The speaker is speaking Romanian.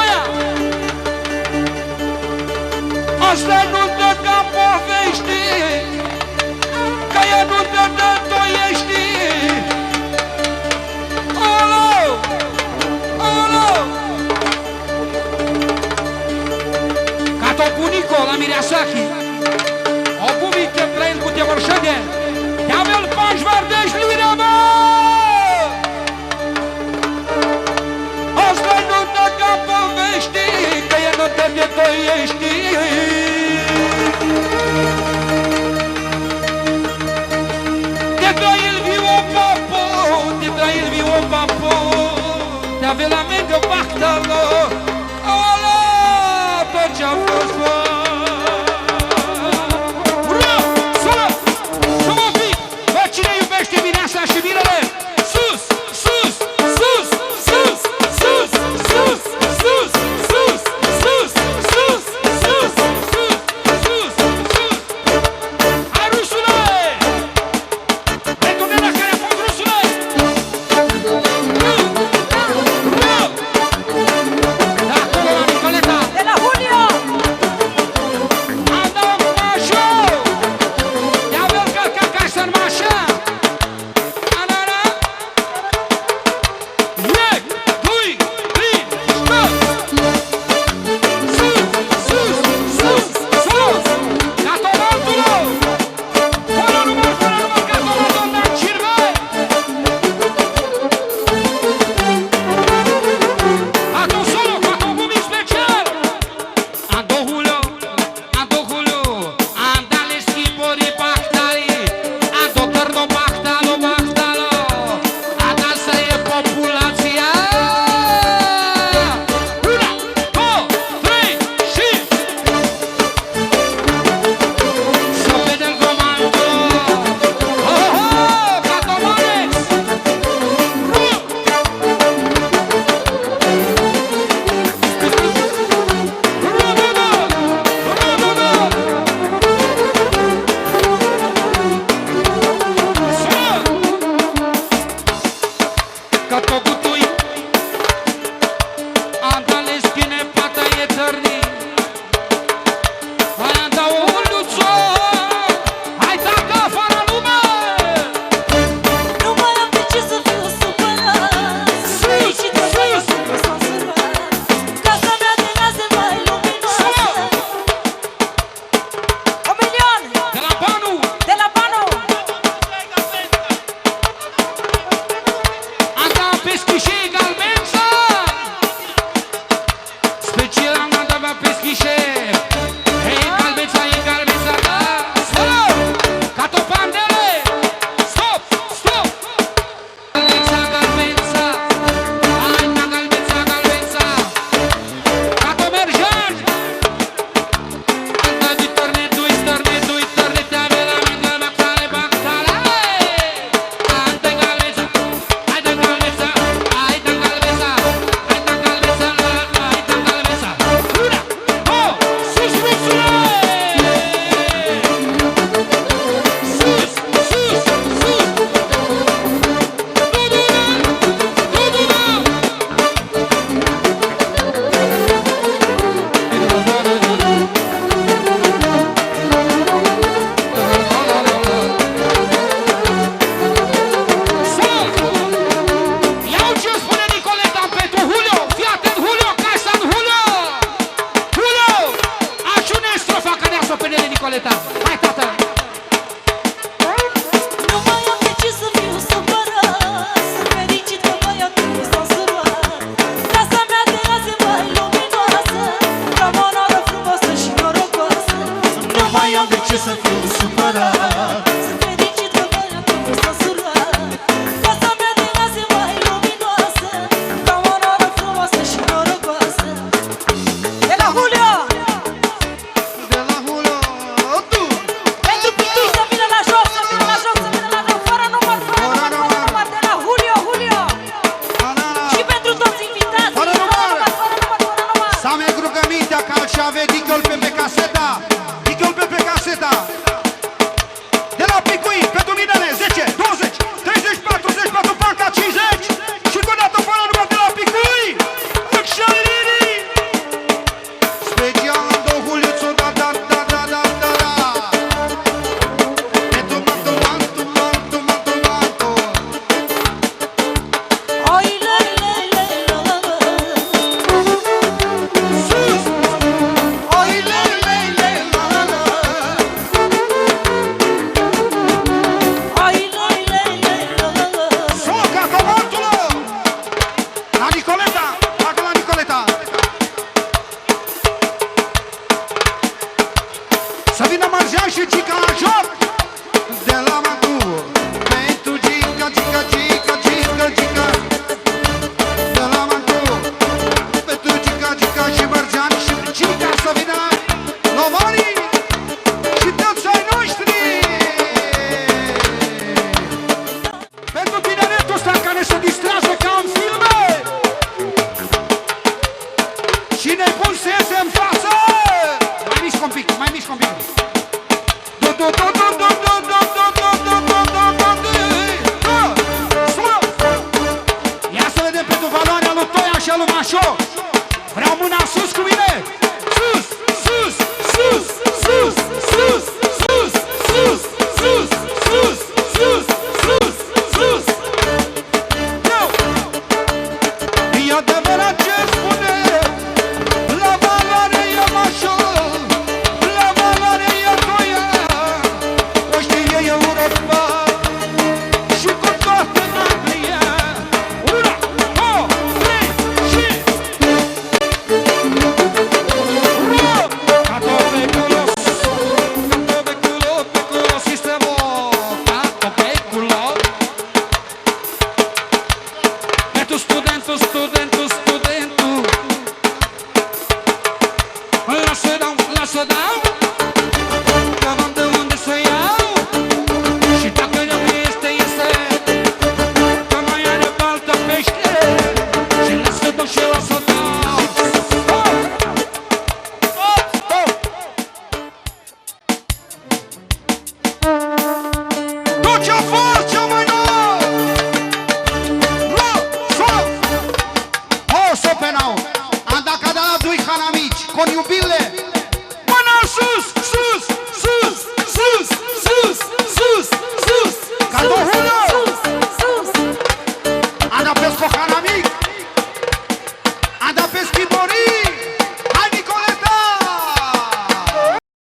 Aleluia! Asta nu dă ca povești, că ea nu te dătoiești. Alo! Alo! Ca to bunico la Miriasachi, o bumică plen cu te vorșădea, mnie to jeść Baixa de cajão.